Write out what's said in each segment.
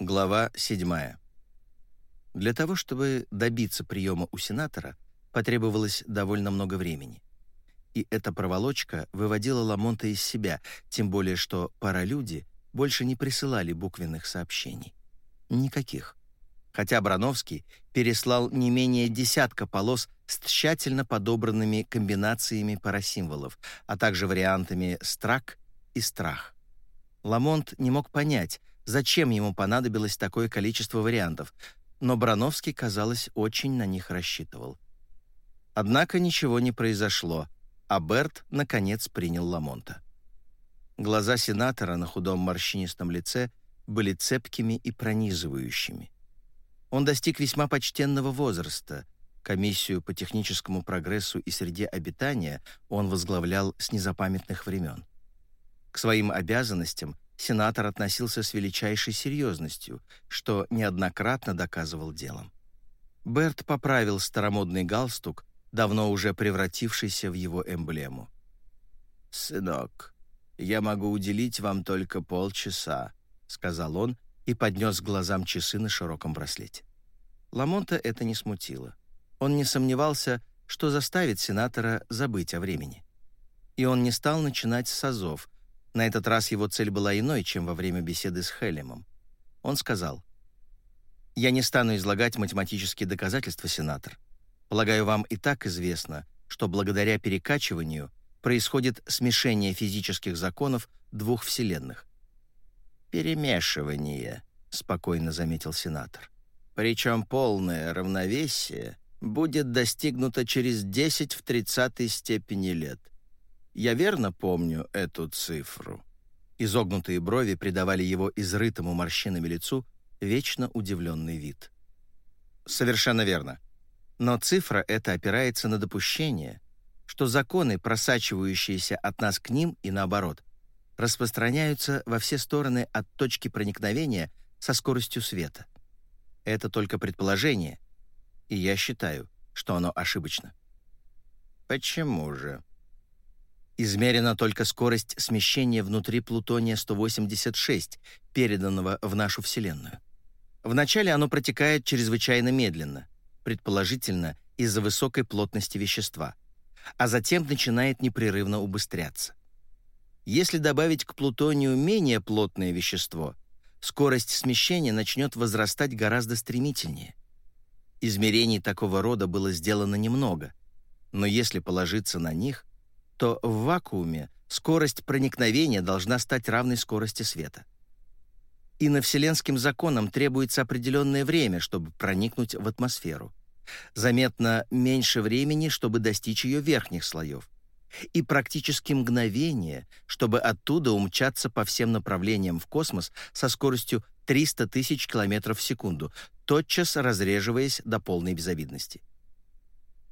Глава 7. Для того, чтобы добиться приема у сенатора, потребовалось довольно много времени. И эта проволочка выводила Ламонта из себя, тем более что паралюди больше не присылали буквенных сообщений. Никаких. Хотя Брановский переслал не менее десятка полос с тщательно подобранными комбинациями парасимволов, а также вариантами «страк» и «страх». Ламонт не мог понять, зачем ему понадобилось такое количество вариантов, но Брановский, казалось, очень на них рассчитывал. Однако ничего не произошло, а Берт, наконец, принял Ламонта. Глаза сенатора на худом морщинистом лице были цепкими и пронизывающими. Он достиг весьма почтенного возраста. Комиссию по техническому прогрессу и среде обитания он возглавлял с незапамятных времен. К своим обязанностям сенатор относился с величайшей серьезностью, что неоднократно доказывал делом. Берт поправил старомодный галстук, давно уже превратившийся в его эмблему. «Сынок, я могу уделить вам только полчаса», — сказал он и поднес глазам часы на широком браслете. Ламонта это не смутило. Он не сомневался, что заставит сенатора забыть о времени. И он не стал начинать с азов, на этот раз его цель была иной, чем во время беседы с Хелемом. Он сказал, «Я не стану излагать математические доказательства, сенатор. Полагаю, вам и так известно, что благодаря перекачиванию происходит смешение физических законов двух вселенных. «Перемешивание», — спокойно заметил сенатор. «Причем полное равновесие будет достигнуто через 10 в 30 степени лет. Я верно помню эту цифру?» Изогнутые брови придавали его изрытому морщинами лицу вечно удивленный вид. «Совершенно верно. Но цифра эта опирается на допущение, что законы, просачивающиеся от нас к ним и наоборот, распространяются во все стороны от точки проникновения со скоростью света. Это только предположение, и я считаю, что оно ошибочно. Почему же? Измерена только скорость смещения внутри Плутония-186, переданного в нашу Вселенную. Вначале оно протекает чрезвычайно медленно, предположительно из-за высокой плотности вещества, а затем начинает непрерывно убыстряться. Если добавить к плутонию менее плотное вещество, скорость смещения начнет возрастать гораздо стремительнее. Измерений такого рода было сделано немного, но если положиться на них, то в вакууме скорость проникновения должна стать равной скорости света. И на вселенским законам требуется определенное время, чтобы проникнуть в атмосферу. Заметно меньше времени, чтобы достичь ее верхних слоев. И практически мгновение, чтобы оттуда умчаться по всем направлениям в космос со скоростью 300 тысяч километров в секунду, тотчас разреживаясь до полной безобидности.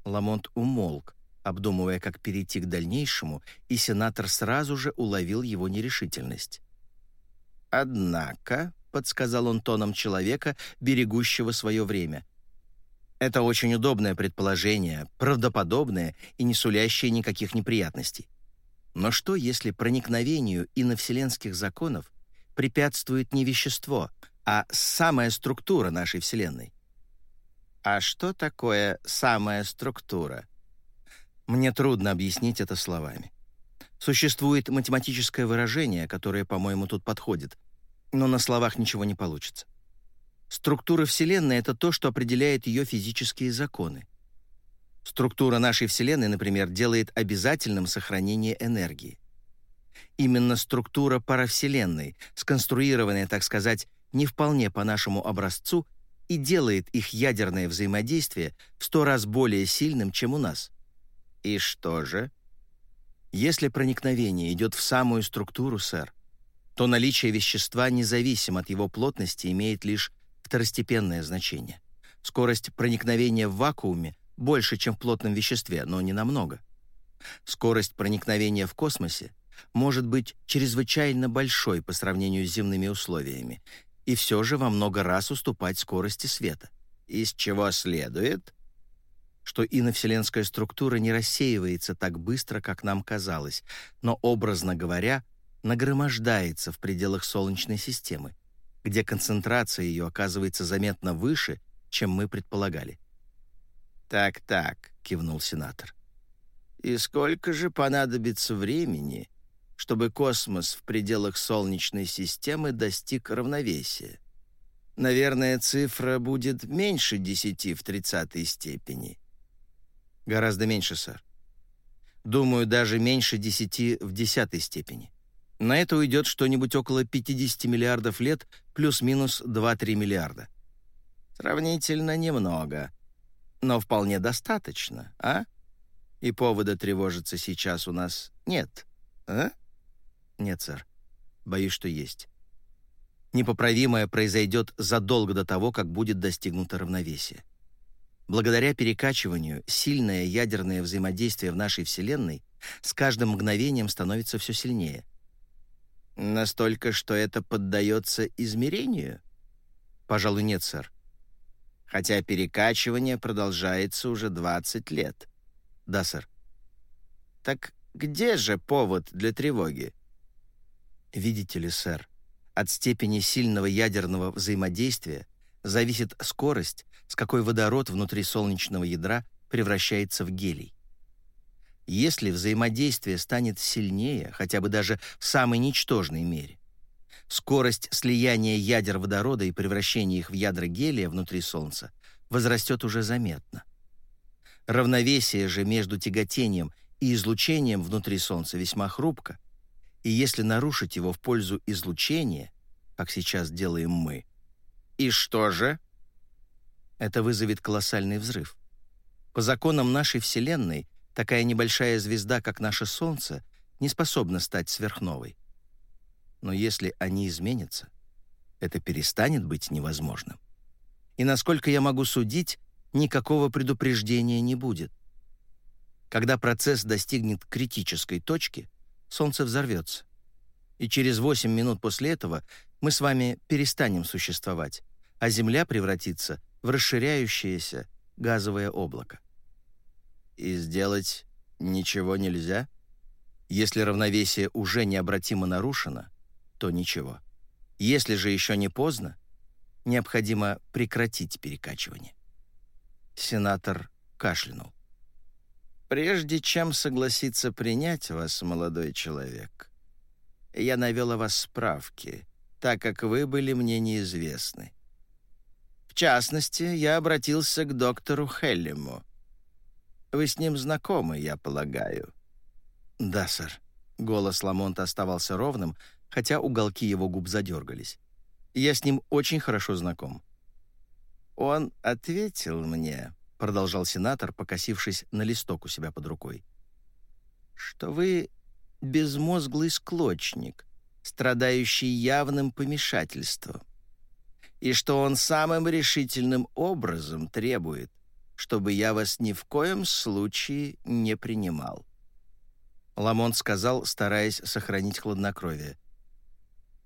Ламонт умолк, обдумывая, как перейти к дальнейшему, и сенатор сразу же уловил его нерешительность. «Однако», — подсказал он тоном человека, берегущего свое время, «это очень удобное предположение, правдоподобное и не сулящее никаких неприятностей. Но что, если проникновению иновселенских законов препятствует не вещество, а самая структура нашей Вселенной?» «А что такое самая структура?» Мне трудно объяснить это словами. Существует математическое выражение, которое, по-моему, тут подходит, но на словах ничего не получится. Структура Вселенной — это то, что определяет ее физические законы. Структура нашей Вселенной, например, делает обязательным сохранение энергии. Именно структура паравселенной, сконструированная, так сказать, не вполне по нашему образцу, и делает их ядерное взаимодействие в сто раз более сильным, чем у нас — и что же? Если проникновение идет в самую структуру, сэр, то наличие вещества, независимо от его плотности, имеет лишь второстепенное значение. Скорость проникновения в вакууме больше, чем в плотном веществе, но не намного. Скорость проникновения в космосе может быть чрезвычайно большой по сравнению с земными условиями и все же во много раз уступать скорости света. Из чего следует, что иновселенская структура не рассеивается так быстро, как нам казалось, но, образно говоря, нагромождается в пределах Солнечной системы, где концентрация ее оказывается заметно выше, чем мы предполагали. «Так-так», — кивнул сенатор. «И сколько же понадобится времени, чтобы космос в пределах Солнечной системы достиг равновесия? Наверное, цифра будет меньше десяти в тридцатой степени». «Гораздо меньше, сэр. Думаю, даже меньше десяти в десятой степени. На это уйдет что-нибудь около 50 миллиардов лет плюс-минус 2-3 миллиарда. Сравнительно немного, но вполне достаточно, а? И повода тревожиться сейчас у нас нет, а? Нет, сэр. Боюсь, что есть. Непоправимое произойдет задолго до того, как будет достигнуто равновесие. Благодаря перекачиванию сильное ядерное взаимодействие в нашей Вселенной с каждым мгновением становится все сильнее. Настолько, что это поддается измерению? Пожалуй, нет, сэр. Хотя перекачивание продолжается уже 20 лет. Да, сэр. Так где же повод для тревоги? Видите ли, сэр, от степени сильного ядерного взаимодействия зависит скорость, с какой водород внутри солнечного ядра превращается в гелий. Если взаимодействие станет сильнее, хотя бы даже в самой ничтожной мере, скорость слияния ядер водорода и превращения их в ядра гелия внутри Солнца возрастет уже заметно. Равновесие же между тяготением и излучением внутри Солнца весьма хрупко, и если нарушить его в пользу излучения, как сейчас делаем мы, и что же? Это вызовет колоссальный взрыв. По законам нашей Вселенной такая небольшая звезда, как наше Солнце, не способна стать сверхновой. Но если они изменятся, это перестанет быть невозможным. И насколько я могу судить, никакого предупреждения не будет. Когда процесс достигнет критической точки, Солнце взорвется. И через 8 минут после этого мы с вами перестанем существовать, а Земля превратится в расширяющееся газовое облако. И сделать ничего нельзя? Если равновесие уже необратимо нарушено, то ничего. Если же еще не поздно, необходимо прекратить перекачивание. Сенатор кашлянул. «Прежде чем согласиться принять вас, молодой человек, я навел о вас справки, так как вы были мне неизвестны. Частности, я обратился к доктору Хеллему. Вы с ним знакомы, я полагаю?» «Да, сэр». Голос Ламонта оставался ровным, хотя уголки его губ задергались. «Я с ним очень хорошо знаком». «Он ответил мне», — продолжал сенатор, покосившись на листок у себя под рукой, «что вы безмозглый склочник, страдающий явным помешательством, и что он самым решительным образом требует, чтобы я вас ни в коем случае не принимал». Ламонт сказал, стараясь сохранить хладнокровие.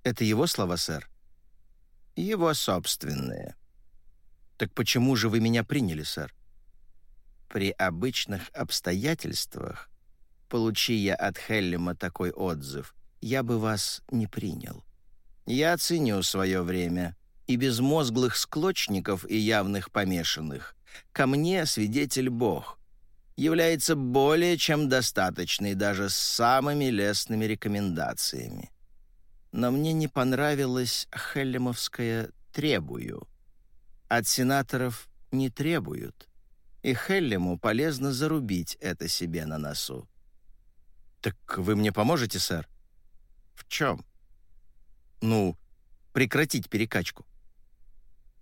«Это его слова, сэр?» «Его собственные». «Так почему же вы меня приняли, сэр?» «При обычных обстоятельствах, получи я от Хеллема такой отзыв, я бы вас не принял. Я ценю свое время, и безмозглых склочников и явных помешанных ко мне свидетель Бог, является более чем достаточной даже с самыми лестными рекомендациями. Но мне не понравилось хеллемовское «требую». От сенаторов не требуют, и Хеллему полезно зарубить это себе на носу. «Так вы мне поможете, сэр?» «В чем?» «Ну, прекратить перекачку».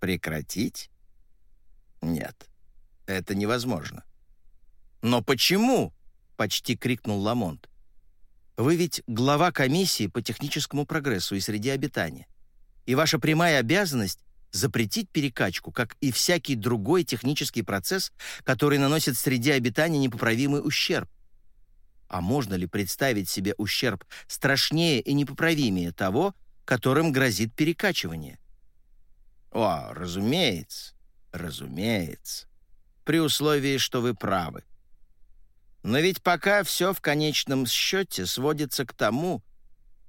«Прекратить?» «Нет, это невозможно». «Но почему?» — почти крикнул Ламонт. «Вы ведь глава комиссии по техническому прогрессу и среде обитания. И ваша прямая обязанность — запретить перекачку, как и всякий другой технический процесс, который наносит среде обитания непоправимый ущерб. А можно ли представить себе ущерб страшнее и непоправимее того, которым грозит перекачивание? О, разумеется, разумеется. При условии, что вы правы. Но ведь пока все в конечном счете сводится к тому,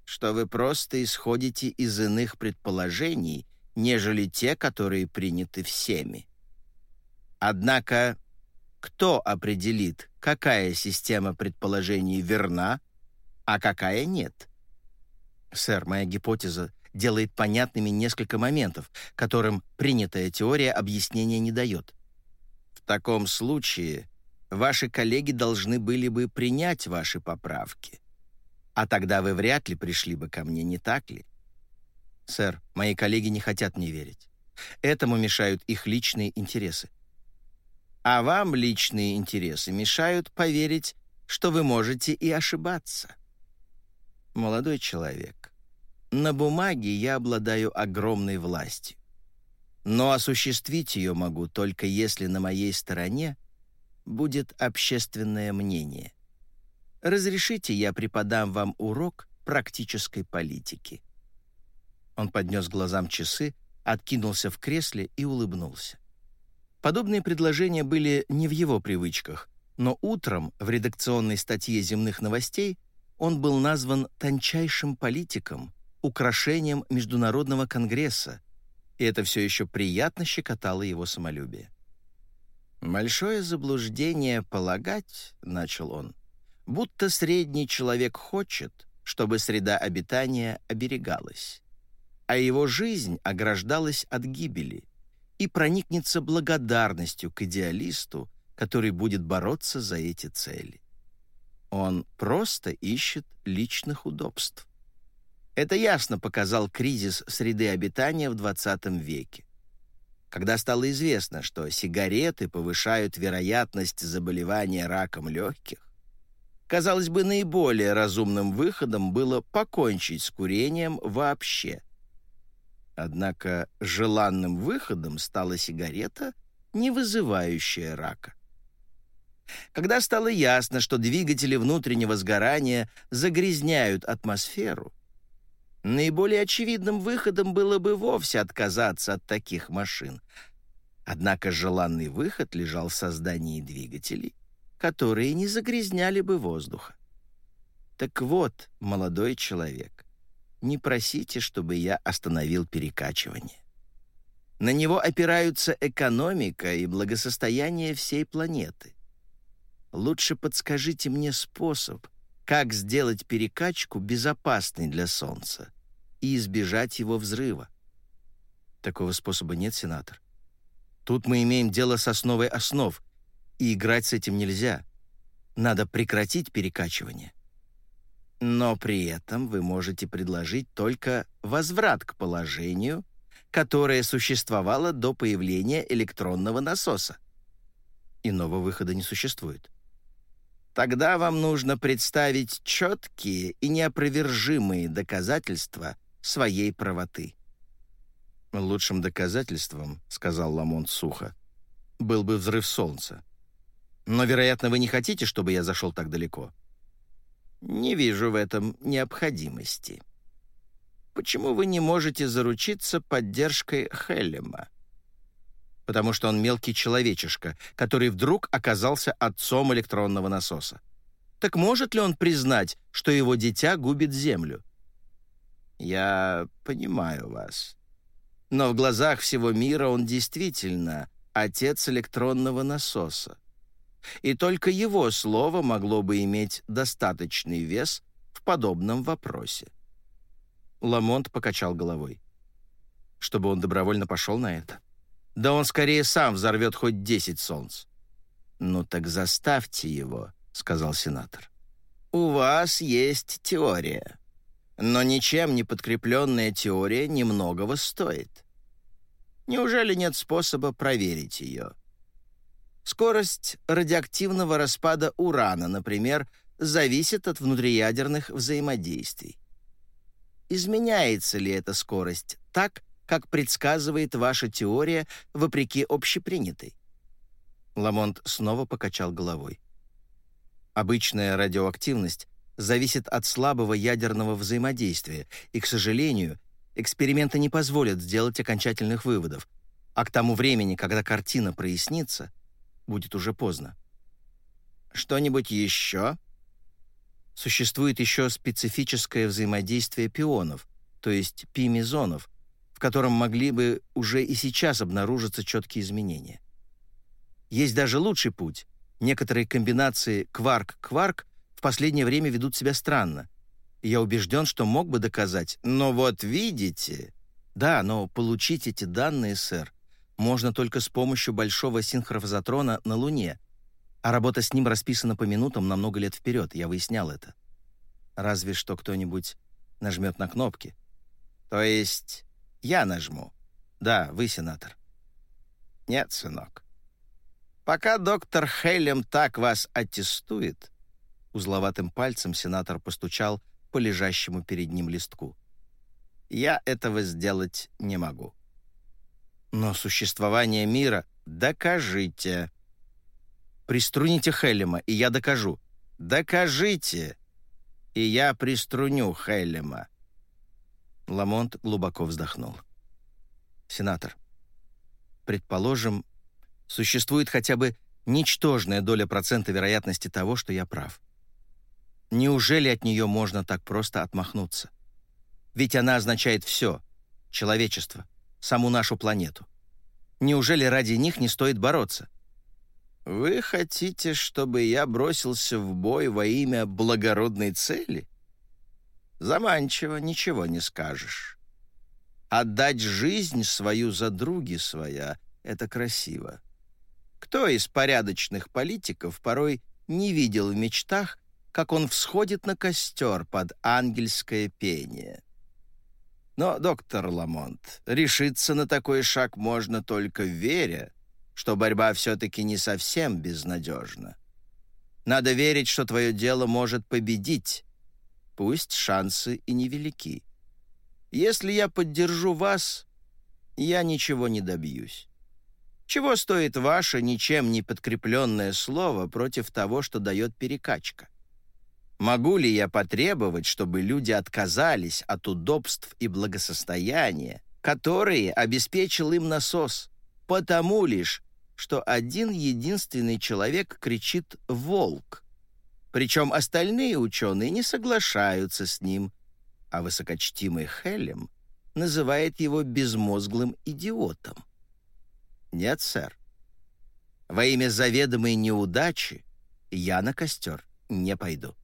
что вы просто исходите из иных предположений, нежели те, которые приняты всеми. Однако, кто определит, какая система предположений верна, а какая нет? Сэр, моя гипотеза делает понятными несколько моментов, которым принятая теория объяснения не дает. В таком случае ваши коллеги должны были бы принять ваши поправки. А тогда вы вряд ли пришли бы ко мне, не так ли? Сэр, мои коллеги не хотят мне верить. Этому мешают их личные интересы. А вам личные интересы мешают поверить, что вы можете и ошибаться. Молодой человек, на бумаге я обладаю огромной властью. Но осуществить ее могу только если на моей стороне будет общественное мнение. Разрешите, я преподам вам урок практической политики». Он поднес глазам часы, откинулся в кресле и улыбнулся. Подобные предложения были не в его привычках, но утром в редакционной статье «Земных новостей» он был назван тончайшим политиком, украшением Международного конгресса, и это все еще приятно щекотало его самолюбие. «Большое заблуждение полагать», — начал он, «будто средний человек хочет, чтобы среда обитания оберегалась, а его жизнь ограждалась от гибели и проникнется благодарностью к идеалисту, который будет бороться за эти цели. Он просто ищет личных удобств. Это ясно показал кризис среды обитания в 20 веке когда стало известно, что сигареты повышают вероятность заболевания раком легких, казалось бы, наиболее разумным выходом было покончить с курением вообще. Однако желанным выходом стала сигарета, не вызывающая рака. Когда стало ясно, что двигатели внутреннего сгорания загрязняют атмосферу, Наиболее очевидным выходом было бы вовсе отказаться от таких машин. Однако желанный выход лежал в создании двигателей, которые не загрязняли бы воздуха. Так вот, молодой человек, не просите, чтобы я остановил перекачивание. На него опираются экономика и благосостояние всей планеты. Лучше подскажите мне способ, как сделать перекачку безопасной для Солнца и избежать его взрыва. Такого способа нет, сенатор. Тут мы имеем дело с основой основ, и играть с этим нельзя. Надо прекратить перекачивание. Но при этом вы можете предложить только возврат к положению, которое существовало до появления электронного насоса. Иного выхода не существует. Тогда вам нужно представить четкие и неопровержимые доказательства своей правоты. «Лучшим доказательством, — сказал Ламонт сухо, — был бы взрыв солнца. Но, вероятно, вы не хотите, чтобы я зашел так далеко?» «Не вижу в этом необходимости. Почему вы не можете заручиться поддержкой Хеллема?» Потому что он мелкий человечишка, который вдруг оказался отцом электронного насоса. Так может ли он признать, что его дитя губит Землю? Я понимаю вас. Но в глазах всего мира он действительно отец электронного насоса. И только его слово могло бы иметь достаточный вес в подобном вопросе. Ламонт покачал головой. Чтобы он добровольно пошел на это? — да он скорее сам взорвет хоть десять солнц». «Ну так заставьте его», — сказал сенатор. «У вас есть теория. Но ничем не подкрепленная теория немногого стоит. Неужели нет способа проверить ее? Скорость радиоактивного распада урана, например, зависит от внутриядерных взаимодействий. Изменяется ли эта скорость так, как предсказывает ваша теория, вопреки общепринятой?» Ламонт снова покачал головой. «Обычная радиоактивность зависит от слабого ядерного взаимодействия, и, к сожалению, эксперименты не позволят сделать окончательных выводов, а к тому времени, когда картина прояснится, будет уже поздно. Что-нибудь еще? Существует еще специфическое взаимодействие пионов, то есть пимезонов, в котором могли бы уже и сейчас обнаружиться четкие изменения. Есть даже лучший путь. Некоторые комбинации кварк-кварк в последнее время ведут себя странно. Я убежден, что мог бы доказать. Но вот видите... Да, но получить эти данные, сэр, можно только с помощью большого синхрофазотрона на Луне, а работа с ним расписана по минутам на много лет вперед, я выяснял это. Разве что кто-нибудь нажмет на кнопки. То есть я нажму. Да, вы сенатор. Нет, сынок. Пока доктор Хейлем так вас аттестует, узловатым пальцем сенатор постучал по лежащему перед ним листку. «Я этого сделать не могу». «Но существование мира докажите». «Приструните Хеллема, и я докажу». «Докажите, и я приструню Хеллема». Ламонт глубоко вздохнул. «Сенатор, предположим, существует хотя бы ничтожная доля процента вероятности того, что я прав. Неужели от нее можно так просто отмахнуться? Ведь она означает все — человечество, саму нашу планету. Неужели ради них не стоит бороться? Вы хотите, чтобы я бросился в бой во имя благородной цели? Заманчиво, ничего не скажешь. Отдать жизнь свою за други своя — это красиво. Кто из порядочных политиков порой не видел в мечтах как он всходит на костер под ангельское пение. Но, доктор Ламонт, решиться на такой шаг можно только веря, что борьба все-таки не совсем безнадежна. Надо верить, что твое дело может победить, пусть шансы и невелики. Если я поддержу вас, я ничего не добьюсь. Чего стоит ваше ничем не подкрепленное слово против того, что дает перекачка? Могу ли я потребовать, чтобы люди отказались от удобств и благосостояния, которые обеспечил им насос, потому лишь, что один единственный человек кричит «волк», причем остальные ученые не соглашаются с ним, а высокочтимый Хелем называет его безмозглым идиотом. Нет, сэр. Во имя заведомой неудачи я на костер не пойду.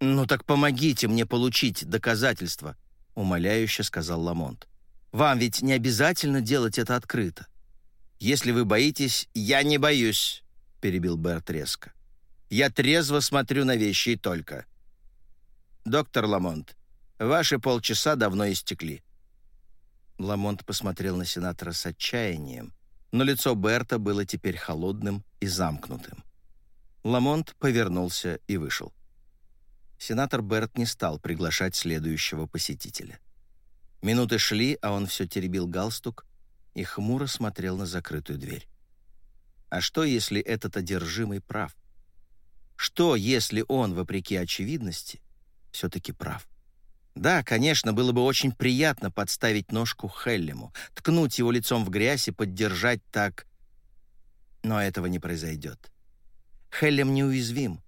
«Ну так помогите мне получить доказательства», — умоляюще сказал Ламонт. «Вам ведь не обязательно делать это открыто. Если вы боитесь, я не боюсь», — перебил Берт резко. «Я трезво смотрю на вещи и только». «Доктор Ламонт, ваши полчаса давно истекли». Ламонт посмотрел на сенатора с отчаянием, но лицо Берта было теперь холодным и замкнутым. Ламонт повернулся и вышел сенатор Берт не стал приглашать следующего посетителя. Минуты шли, а он все теребил галстук и хмуро смотрел на закрытую дверь. А что, если этот одержимый прав? Что, если он, вопреки очевидности, все-таки прав? Да, конечно, было бы очень приятно подставить ножку Хеллему, ткнуть его лицом в грязь и поддержать так... Но этого не произойдет. Хеллем неуязвим.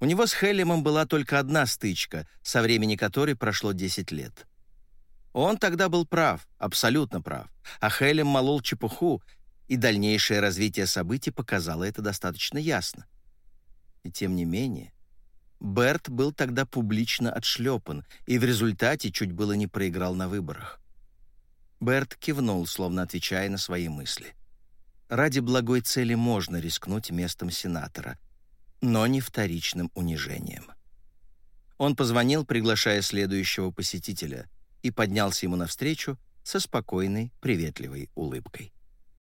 У него с Хеллемом была только одна стычка, со времени которой прошло 10 лет. Он тогда был прав, абсолютно прав, а Хеллем молол чепуху, и дальнейшее развитие событий показало это достаточно ясно. И тем не менее, Берт был тогда публично отшлепан и в результате чуть было не проиграл на выборах. Берт кивнул, словно отвечая на свои мысли. Ради благой цели можно рискнуть местом сенатора — но не вторичным унижением. Он позвонил, приглашая следующего посетителя, и поднялся ему навстречу со спокойной, приветливой улыбкой.